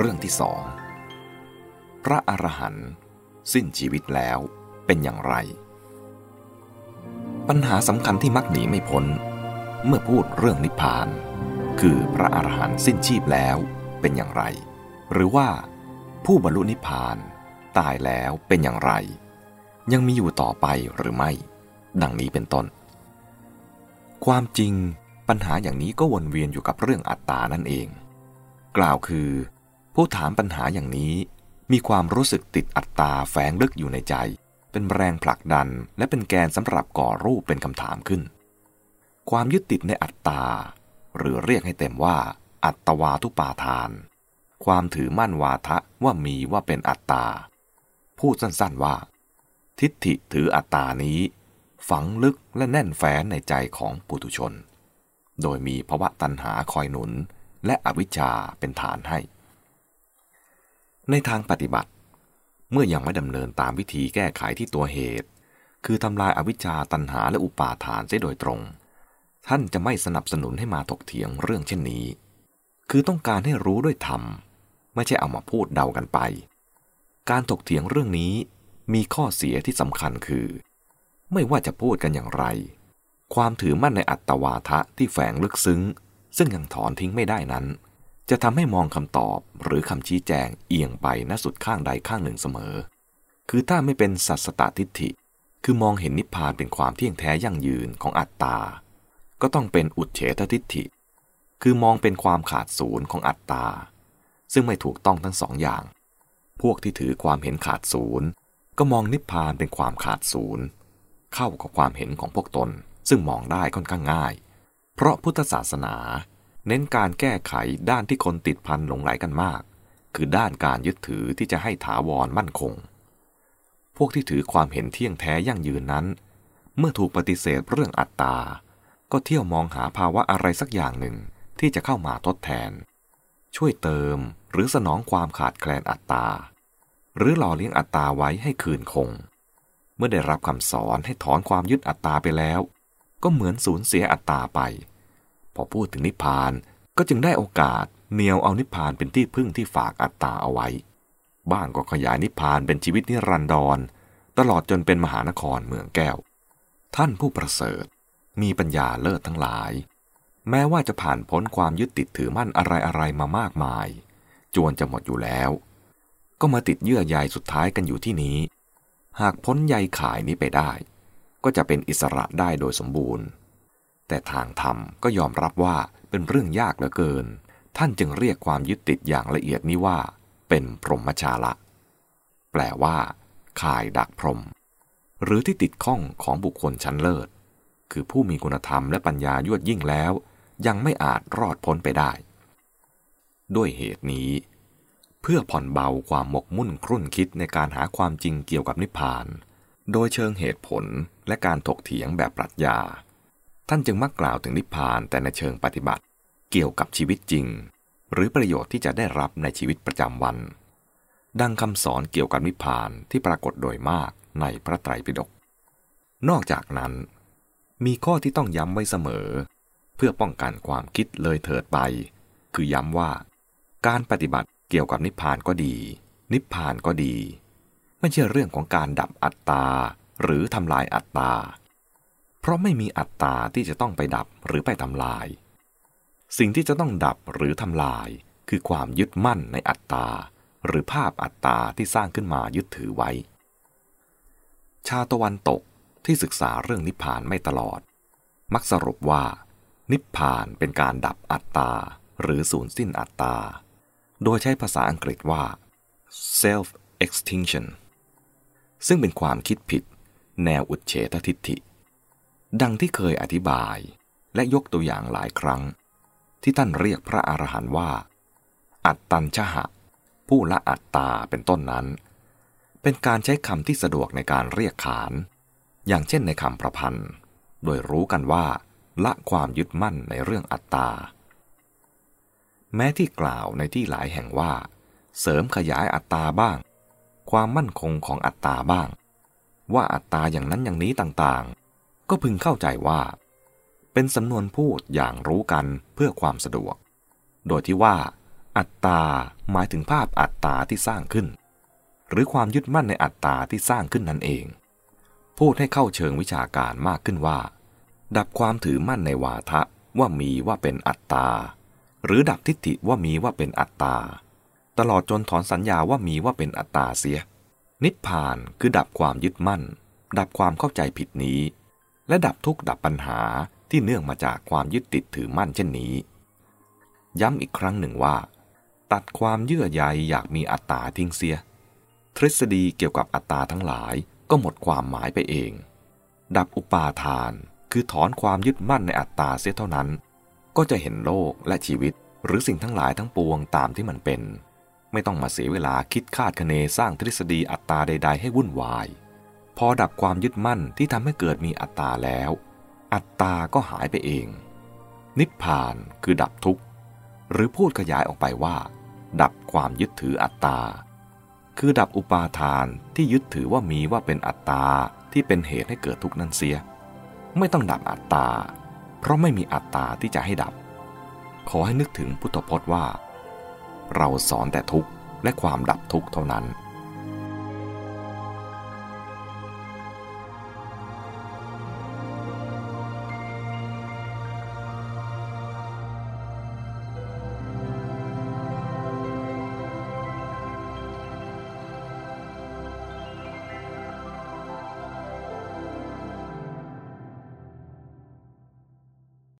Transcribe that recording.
เรื่องที่สองพระอรหันต์สิ้นชีวิตแล้วเป็นอย่างไร ปัญหาสำคัญที่มักหนีไม่พ้น เมื่อพูดเรื่องนิพพาน คือพระอรหันต์สิ้นชีพแล้วเป็นอย่างไร หรือว่า ผู้บรรลุนิพพานตายแล้วเป็นอย่างไร ยังมีอยู่ต่อไปหรือไม่ ดังนี้เป็นต้น ความจริงปัญหาอย่างนี้ก็วนเวียนอยู่กับเรื่องอัตตานั่นเอง กล่าวคือ ผู้ถามปัญหาอย่างนี้ มีความรู้สึกติดอัตตาแฝงลึกอยู่ในใจ เป็นแรงผลักดันและเป็นแกนสำหรับก่อรูปเป็นคำถามขึ้น ความยึดติดในอัตตา หรือเรียกให้เต็มว่า อัตวาทุปาทาน ความถือมั่นวาทะว่ามีว่าเป็นอัตตา พูดสั้นๆว่า ทิฏฐิถืออัตตานี้ ฝังลึกและแน่นแฟ้นในใจของปุถุชน โดยมีภวะตัณหาคอยหนุน และอวิชชาเป็นฐานให้ ในทางปฏิบัติ เมื่อยังไม่ดำเนินตามวิธีแก้ไขที่ตัวเหตุ คือทำลายอวิชชาตัณหาและอุปาทานเสียโดยตรง ท่านจะไม่สนับสนุนให้มาถกเถียงเรื่องเช่นนี้ คือต้องการให้รู้ด้วยธรรม ไม่ใช่เอามาพูดเดากันไป การถกเถียงเรื่องนี้มีข้อเสียที่สำคัญคือ ไม่ว่าจะพูดกันอย่างไร ความถือมั่นในอัตวาทะที่แฝงลึกซึ้ง ซึ่งยังถอนทิ้งไม่ได้นั้น จะทำให้มองคำตอบหรือคำชี้แจงเอียงไปณสุดข้างใดข้างหนึ่งเสมอ คือถ้าไม่เป็นสัสตตทิฏฐิ คือมองเห็นนิพพานเป็นความเที่ยงแท้ยั่งยืนของอัตตา ก็ต้องเป็นอุดเฉททิฏฐิ คือมองเป็นความขาดศูนย์ของอัตตา ซึ่งไม่ถูกต้องทั้งสองอย่าง พวกที่ถือความเห็นขาดศูนย์ก็มองนิพพานเป็นความขาดศูนย์ เข้ากับความเห็นของพวกตนซึ่งมองได้ค่อนข้างง่าย เพราะพุทธศาสนา เน้นการแก้ไขด้านที่คนติดพันหลงไหลกันมาก คือด้านการยึดถือที่จะให้ถาวรมั่นคง พวกที่ถือความเห็นเที่ยงแท้ยั่งยืนนั้น เมื่อถูกปฏิเสธเรื่องอัตตา ก็เที่ยวมองหาภาวะอะไรสักอย่างหนึ่งที่จะเข้ามาทดแทน ช่วยเติมหรือสนองความขาดแคลนอัตตา หรือหล่อเลี้ยงอัตตาไว้ให้คืนคง เมื่อได้รับคำสอนให้ถอนความยึดอัตตาไปแล้ว ก็เหมือนสูญเสียอัตตาไป พอพูดถึงนิพพาน ก็จึงได้โอกาสเนียวเอานิพพานเป็นที่พึ่งที่ฝากอัตตาเอาไว้ บ้างก็ขยายนิพพานเป็นชีวิตนิรันดร ตลอดจนเป็นมหานครเมืองแก้ว ท่านผู้ประเสริฐ มีปัญญาเลิศทั้งหลาย แม้ว่าจะผ่านพ้นความยึดติดถือมั่นอะไรๆมามากมาย จวนจะหมดอยู่แล้ว ก็มาติดเยื่อใยสุดท้ายกันอยู่ที่นี้ หากพ้นใยขายนี้ไปได้ ก็จะเป็นอิสระได้โดยสมบูรณ์ แต่ทางธรรมก็ยอมรับว่าเป็นเรื่องยากเหลือเกิน ท่านจึงเรียกความยึดติดอย่างละเอียดนี้ว่า เป็นพรหมชาละ แปลว่าข่ายดักพรหมหรือที่ติดข้องของบุคคลชั้นเลิศ คือผู้มีคุณธรรมและปัญญายวดยิ่งแล้ว ยังไม่อาจรอดพ้นไปได้ ด้วยเหตุนี้ เพื่อผ่อนเบาความหมกมุ่นครุ่นคิดในการหาความจริงเกี่ยวกับนิพพาน โดยเชิงเหตุผลและการถกเถียงแบบปรัชญา ท่านจึงมักกล่าวถึงนิพพานแต่ในเชิงปฏิบัติ เกี่ยวกับชีวิตจริง หรือประโยชน์ที่จะได้รับในชีวิตประจำวัน ดังคำสอนเกี่ยวกับนิพพานที่ปรากฏโดยมากในพระไตรปิฎกนอกจากนั้น มีข้อที่ต้องย้ำไว้เสมอ เพื่อป้องกันความคิดเลยเถิดไป คือย้ำว่า การปฏิบัติเกี่ยวกับนิพพานก็ดี นิพพานก็ดี ไม่ใช่เรื่องของการดับอัตตาหรือทำลายอัตตา ราะไม่มีอัตตาที่จะต้องไปดับหรือไปทำลาย สิ่งที่จะต้องดับหรือทำลาย คือความยึดมั่นในอัตตา หรือภาพอัตตาที่สร้างขึ้นมายึดถือไว้ ชาตะวันตกที่ศึกษาเรื่องนิพพานไม่ตลอด มักสรุปว่า นิพพานเป็นการดับอัตตา หรือสูญสิ้นอัตตา โดยใช้ภาษาอังกฤษว่า self extinction ซึ่งเป็นความคิดผิด แนวอุดเฉททิฏฐิ ดังที่เคยอธิบาย และยกตัวอย่างหลายครั้ง ที่ท่านเรียกพระอรหันต์ว่า อัตตัญชหะ ผู้ละอัตตาเป็นต้นนั้น เป็นการใช้คำที่สะดวกในการเรียกขาน อย่างเช่นในคำประพันธ์ โดยรู้กันว่า ละความยึดมั่นในเรื่องอัตตา แม้ที่กล่าวในที่หลายแห่งว่า เสริมขยายอัตตาบ้าง ความมั่นคงของอัตตาบ้าง ว่าอัตตาอย่างนั้นอย่างนี้ต่างๆ ก็พึงเข้าใจว่า เป็นสำนวนพูดอย่างรู้กันเพื่อความสะดวก โดยที่ว่า อัตตาหมายถึงภาพอัตตาที่สร้างขึ้น หรือความยึดมั่นในอัตตาที่สร้างขึ้นนั่นเอง พูดให้เข้าเชิงวิชาการมากขึ้นว่า ดับความถือมั่นในวาทะว่ามีว่าเป็นอัตตา หรือดับทิฏฐิว่ามีว่าเป็นอัตตา ตลอดจนถอนสัญญาว่ามีว่าเป็นอัตตาเสีย นิพพานคือดับความยึดมั่น ดับความเข้าใจผิดนี้ และดับทุกข์ดับปัญหาที่เนื่องมาจากความยึดติดถือมั่นเช่นนี้ ย้ำอีกครั้งหนึ่งว่า ตัดความเยื่อใยอยากมีอัตตาทิ้งเสีย ทฤษฎีเกี่ยวกับอัตตาทั้งหลายก็หมดความหมายไปเอง ดับอุปาทานคือถอนความยึดมั่นในอัตตาเสียเท่านั้น ก็จะเห็นโลกและชีวิตหรือสิ่งทั้งหลายทั้งปวงตามที่มันเป็น ไม่ต้องมาเสียเวลาคิดคาดคะเนสร้างทฤษฎีอัตตาใด ๆ ให้วุ่นวาย พอดับความยึดมั่นที่ทำให้เกิดมีอัตตาแล้ว อัตตาก็หายไปเอง นิพพานคือดับทุกข์ หรือพูดขยายออกไปว่า ดับความยึดถืออัตตา คือดับอุปาทานที่ยึดถือว่ามีว่าเป็นอัตตาที่เป็นเหตุให้เกิดทุกข์นั้นเสีย ไม่ต้องดับอัตตา เพราะไม่มีอัตตาที่จะให้ดับ ขอให้นึกถึงพุทธพจน์ว่า เราสอนแต่ทุกข์และความดับทุกข์เท่านั้น